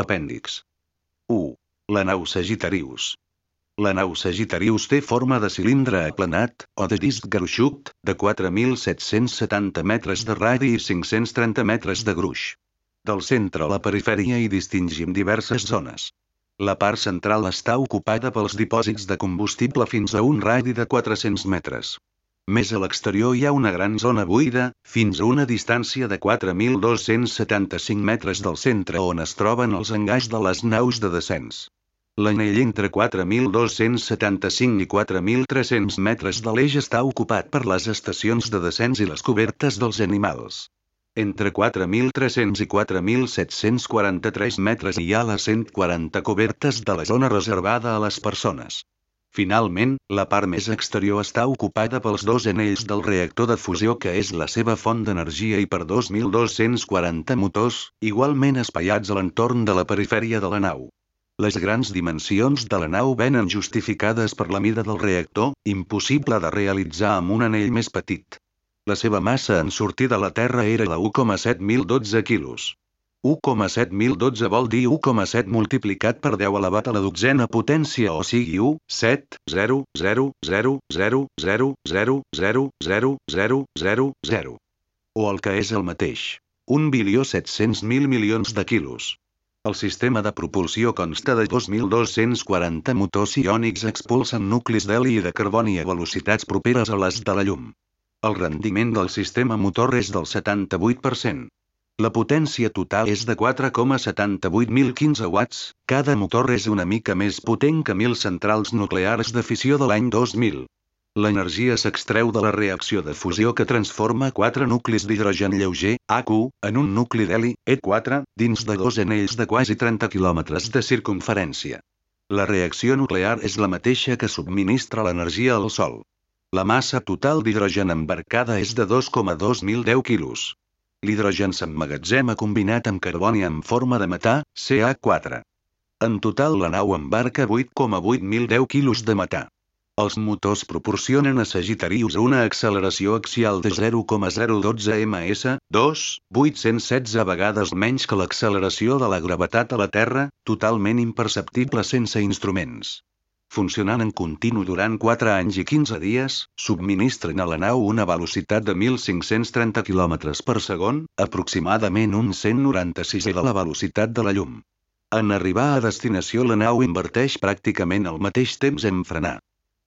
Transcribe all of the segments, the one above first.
Apèndix. 1. La nau Sagittarius. La nau Sagittarius té forma de cilindre aplanat, o de disc gruixut, de 4.770 metres de radi i 530 metres de gruix. Del centre a la perifèria hi distingim diverses zones. La part central està ocupada pels dipòsits de combustible fins a un radi de 400 metres. Més a l'exterior hi ha una gran zona buida, fins a una distància de 4.275 metres del centre on es troben els engaix de les naus de descens. L'anell entre 4.275 i 4.300 metres de l'eix està ocupat per les estacions de descens i les cobertes dels animals. Entre 4.300 i 4.743 metres hi ha les 140 cobertes de la zona reservada a les persones. Finalment, la part més exterior està ocupada pels dos anells del reactor de fusió que és la seva font d'energia i per 2.240 motors, igualment espaiats a l'entorn de la perifèria de la nau. Les grans dimensions de la nau venen justificades per la mida del reactor, impossible de realitzar amb un anell més petit. La seva massa en sortir de la Terra era de 1,7012 quilos. 1,7012 vol dir 1,7 multiplicat per 10 elevat a la dotzena potència o sigui 1, 7, 0, 0, 0, 0, 0, 0, 0, 0, 0, 0, 0. O el que és el mateix. 1.700.000 milions de quilos. El sistema de propulsió consta de 2.240 motors iònics expulsen nuclis d'heli i de carboni a velocitats properes a les de la llum. El rendiment del sistema motor és del 78%. La potència total és de 4,78.015 watts, cada motor és una mica més potent que mil centrals nuclears de fissió de l'any 2000. L'energia s'extreu de la reacció de fusió que transforma quatre nuclis d'hidrogen lleuger, HQ, en un nucli d'heli, E4, dins de dos anells de quasi 30 km de circunferència. La reacció nuclear és la mateixa que subministra l'energia al Sol. La massa total d'hidrogen embarcada és de 2,2010 quilos. L'hidrogen s'emmagatzema combinat amb carboni en forma de metà, CH4. En total la nau embarca 8,8010 quilos de metà. Els motors proporcionen a Sagittarius una acceleració axial de 0,012 ms, 2, 816 vegades menys que l'acceleració de la gravetat a la Terra, totalment imperceptible sense instruments funcionant en continu durant 4 anys i 15 dies, subministren a la nau una velocitat de 1.530 km per segon, aproximadament un 196 de la velocitat de la llum. En arribar a destinació la nau inverteix pràcticament el mateix temps en frenar.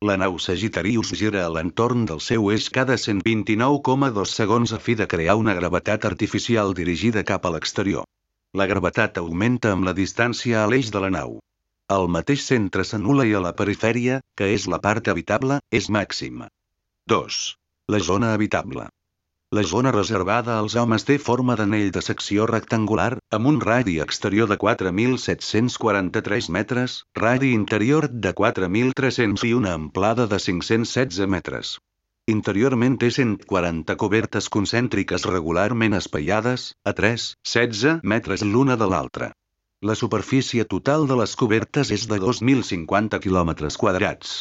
La nau Sagittarius gira a l'entorn del seu eix cada 129,2 segons a fi de crear una gravetat artificial dirigida cap a l'exterior. La gravetat augmenta amb la distància a l'eix de la nau. El mateix centre s'anula i a la perifèria, que és la part habitable, és màxima. 2. La zona habitable. La zona reservada als homes té forma d'anell de secció rectangular, amb un radi exterior de 4.743 metres, radi interior de 4.300 i una amplada de 516 metres. Interiorment té 140 cobertes concèntriques regularment espaiades, a 3, 16 metres l'una de l'altra. La superfície total de les cobertes és de 2.050 km quadrats.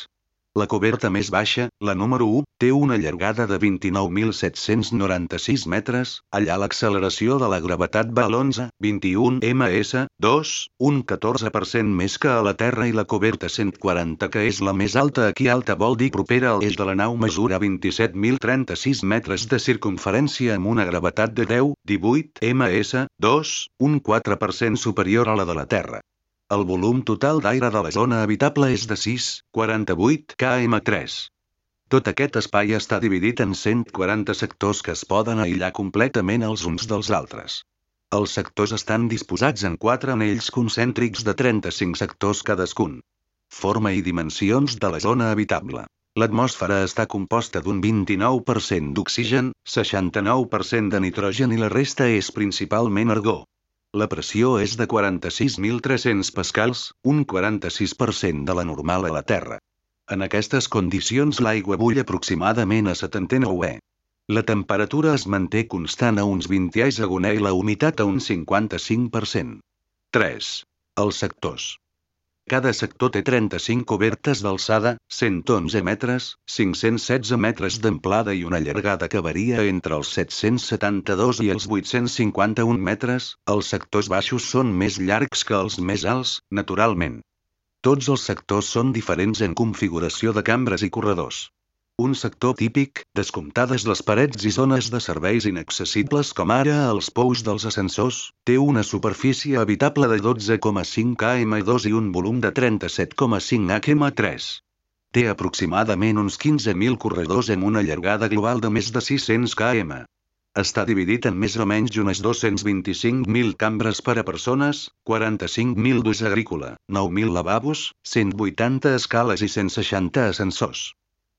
La coberta més baixa, la número 1, té una llargada de 29.796 metres, allà l'acceleració de la gravetat va a l'11, 21 ms, 2, un 14% més que a la Terra i la coberta 140 que és la més alta aquí alta vol dir propera al eix de la nau mesura 27.036 metres de circunferència amb una gravetat de 10, 18 ms, 2, un 4% superior a la de la Terra. El volum total d'aire de la zona habitable és de 6,48 km3. Tot aquest espai està dividit en 140 sectors que es poden aïllar completament els uns dels altres. Els sectors estan disposats en quatre anells concèntrics de 35 sectors cadascun. Forma i dimensions de la zona habitable. L'atmosfera està composta d'un 29% d'oxigen, 69% de nitrogen i la resta és principalment argó. La pressió és de 46.300 pascals, un 46% de la normal a la Terra. En aquestes condicions l'aigua bull aproximadament a 79 E. La temperatura es manté constant a uns 20 a agoner i la humitat a un 55%. 3. Els sectors. Cada sector té 35 cobertes d'alçada, 111 metres, 516 metres d'amplada i una llargada que varia entre els 772 i els 851 metres. Els sectors baixos són més llargs que els més alts, naturalment. Tots els sectors són diferents en configuració de cambres i corredors. Un sector típic, descomptades les parets i zones de serveis inaccessibles com ara els pous dels ascensors, té una superfície habitable de 12,5 km2 i un volum de 37,5 km3. Té aproximadament uns 15.000 corredors amb una llargada global de més de 600 km. Està dividit en més o menys unes 225.000 cambres per a persones, 45.000 d'ús agrícola, 9.000 lavabos, 180 escales i 160 ascensors.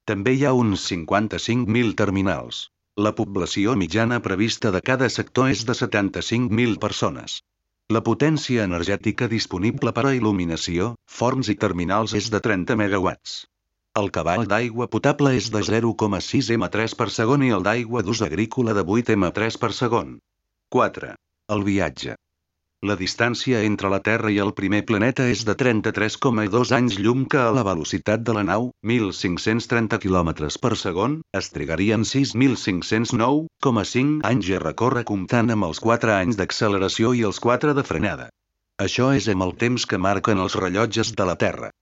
També hi ha uns 55.000 terminals. La població mitjana prevista de cada sector és de 75.000 persones. La potència energètica disponible per a il·luminació, forns i terminals és de 30 megawatts. El cabal d'aigua potable és de 0,6 m3 per segon i el d'aigua d'ús agrícola de 8 m3 per segon. 4. El viatge. La distància entre la Terra i el primer planeta és de 33,2 anys llum que a la velocitat de la nau, 1.530 km per segon, es trigarien 6.509,5 anys a recórrer comptant amb els 4 anys d'acceleració i els 4 de frenada. Això és amb el temps que marquen els rellotges de la Terra.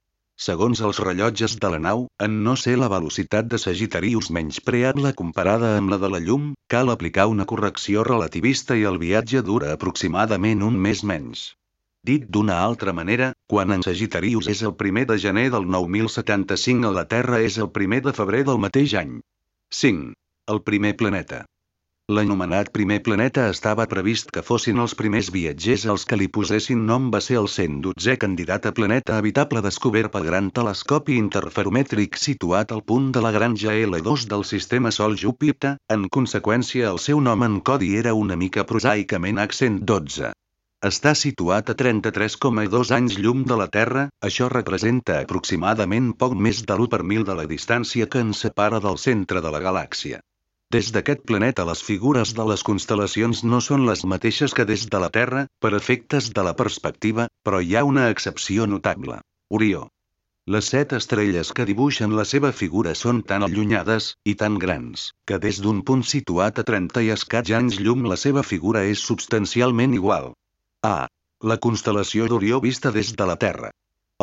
Segons els rellotges de la nau, en no ser la velocitat de Sagittarius menyspreable comparada amb la de la llum, cal aplicar una correcció relativista i el viatge dura aproximadament un mes menys. Dit d'una altra manera, quan en Sagittarius és el primer de gener del 9075 a la Terra és el primer de febrer del mateix any. 5. El primer planeta. L'anomenat primer planeta estava previst que fossin els primers viatgers als que li posessin nom va ser el 112è candidat a planeta habitable descobert pel gran telescopi interferomètric situat al punt de la granja L2 del sistema Sol Júpiter, en conseqüència el seu nom en codi era una mica prosaicament accent 12. Està situat a 33,2 anys llum de la Terra, això representa aproximadament poc més de l'1 per mil de la distància que ens separa del centre de la galàxia. Des d'aquest planeta les figures de les constel·lacions no són les mateixes que des de la Terra, per efectes de la perspectiva, però hi ha una excepció notable. Orió. Les set estrelles que dibuixen la seva figura són tan allunyades, i tan grans, que des d'un punt situat a 30 i escaig anys llum la seva figura és substancialment igual. A. La constel·lació d'Orió vista des de la Terra.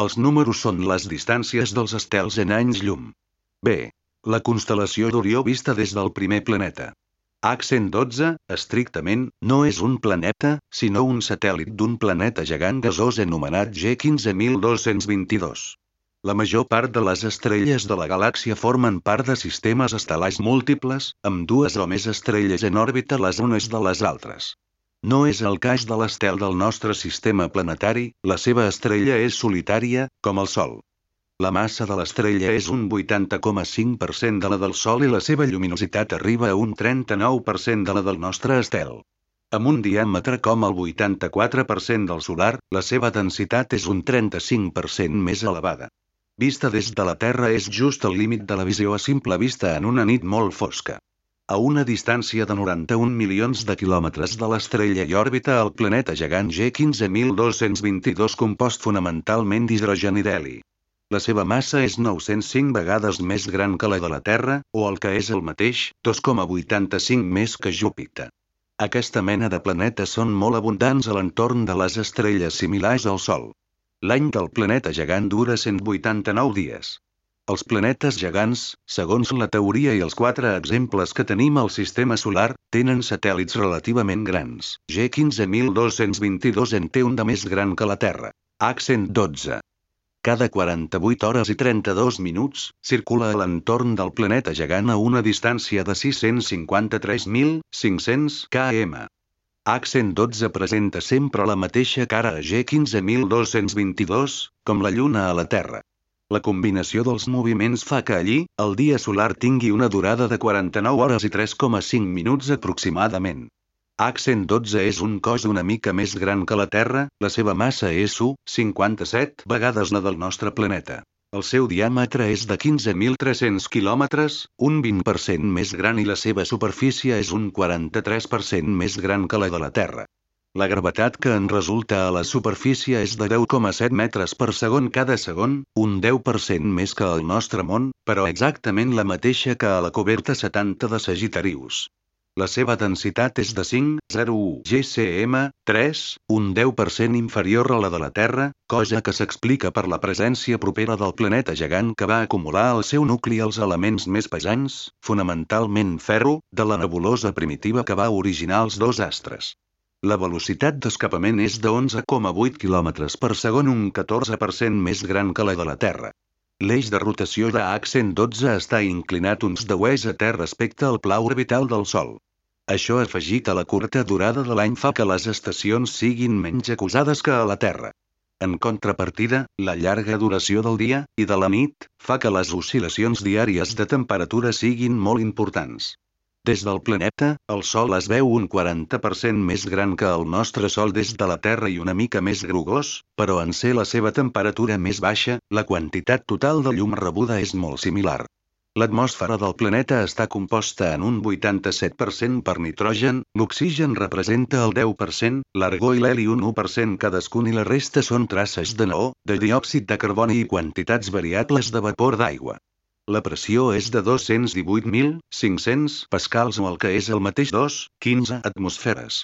Els números són les distàncies dels estels en anys llum. B. La constel·lació d'Orió vista des del primer planeta. H112, estrictament, no és un planeta, sinó un satèl·lit d'un planeta gegant gasós anomenat G15222. La major part de les estrelles de la galàxia formen part de sistemes estel·lars múltiples, amb dues o més estrelles en òrbita les unes de les altres. No és el cas de l'estel del nostre sistema planetari, la seva estrella és solitària, com el Sol. La massa de l'estrella és un 80,5% de la del Sol i la seva lluminositat arriba a un 39% de la del nostre estel. Amb un diàmetre com el 84% del solar, la seva densitat és un 35% més elevada. Vista des de la Terra és just al límit de la visió a simple vista en una nit molt fosca. A una distància de 91 milions de quilòmetres de l'estrella i òrbita el planeta gegant G15222 compost fonamentalment d'hidrogen i d'heli. La seva massa és 905 vegades més gran que la de la Terra, o el que és el mateix, 2,85 més que Júpiter. Aquesta mena de planetes són molt abundants a l'entorn de les estrelles similars al Sol. L'any del planeta gegant dura 189 dies. Els planetes gegants, segons la teoria i els quatre exemples que tenim al sistema solar, tenen satèl·lits relativament grans. G15222 en té un de més gran que la Terra. H112. Cada 48 hores i 32 minuts, circula a l'entorn del planeta gegant a una distància de 653.500 km. H112 presenta sempre la mateixa cara a G15222, com la Lluna a la Terra. La combinació dels moviments fa que allí, el dia solar tingui una durada de 49 hores i 3,5 minuts aproximadament. H112 és un cos una mica més gran que la Terra, la seva massa és 1,57 vegades la del nostre planeta. El seu diàmetre és de 15.300 quilòmetres, un 20% més gran i la seva superfície és un 43% més gran que la de la Terra. La gravetat que en resulta a la superfície és de 10,7 metres per segon cada segon, un 10% més que al nostre món, però exactament la mateixa que a la coberta 70 de Sagitarius. La seva densitat és de 5,01 GCM, 3, un 10% inferior a la de la Terra, cosa que s'explica per la presència propera del planeta gegant que va acumular al seu nucli els elements més pesants, fonamentalment ferro, de la nebulosa primitiva que va originar els dos astres. La velocitat d'escapament és de 11,8 km per segon un 14% més gran que la de la Terra. L'eix de rotació de H112 està inclinat uns 10 a terra respecte al pla orbital del Sol. Això afegit a la curta durada de l'any fa que les estacions siguin menys acusades que a la Terra. En contrapartida, la llarga duració del dia i de la nit fa que les oscil·lacions diàries de temperatura siguin molt importants. Des del planeta, el Sol es veu un 40% més gran que el nostre Sol des de la Terra i una mica més grugós, però en ser la seva temperatura més baixa, la quantitat total de llum rebuda és molt similar. L'atmosfera del planeta està composta en un 87% per nitrogen, l'oxigen representa el 10%, l'argó i l'heli un 1% cadascun i la resta són traces de neó, de diòxid de carboni i quantitats variables de vapor d'aigua. La pressió és de 218.500 pascals o el que és el mateix 2, 15 atmosferes.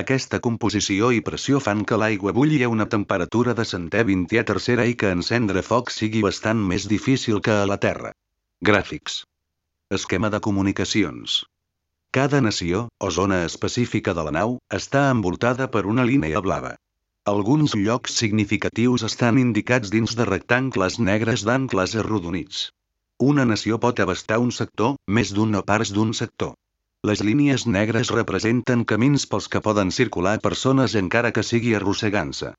Aquesta composició i pressió fan que l'aigua bulli a una temperatura de centè 20 a tercera i que encendre foc sigui bastant més difícil que a la Terra. Gràfics. Esquema de comunicacions. Cada nació, o zona específica de la nau, està envoltada per una línia blava. Alguns llocs significatius estan indicats dins de rectangles negres d'ancles arrodonits. Una nació pot abastar un sector, més d'una part d'un sector. Les línies negres representen camins pels que poden circular persones encara que sigui arrossegant-se.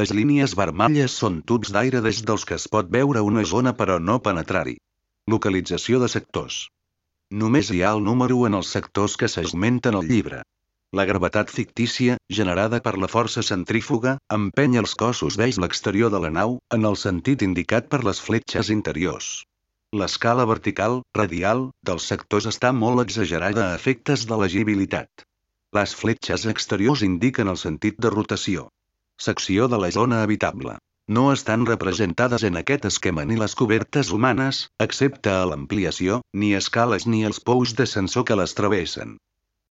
Les línies vermelles són tubs d'aire des dels que es pot veure una zona però no penetrar-hi. Localització de sectors. Només hi ha el número en els sectors que s'esmenten al llibre. La gravetat fictícia, generada per la força centrífuga, empeny els cossos veig l'exterior de la nau, en el sentit indicat per les fletxes interiors. L'escala vertical, radial, dels sectors està molt exagerada a efectes de legibilitat. Les fletxes exteriors indiquen el sentit de rotació. Secció de la zona habitable. No estan representades en aquest esquema ni les cobertes humanes, excepte a l'ampliació, ni escales ni els pous d'ascensor que les travessen.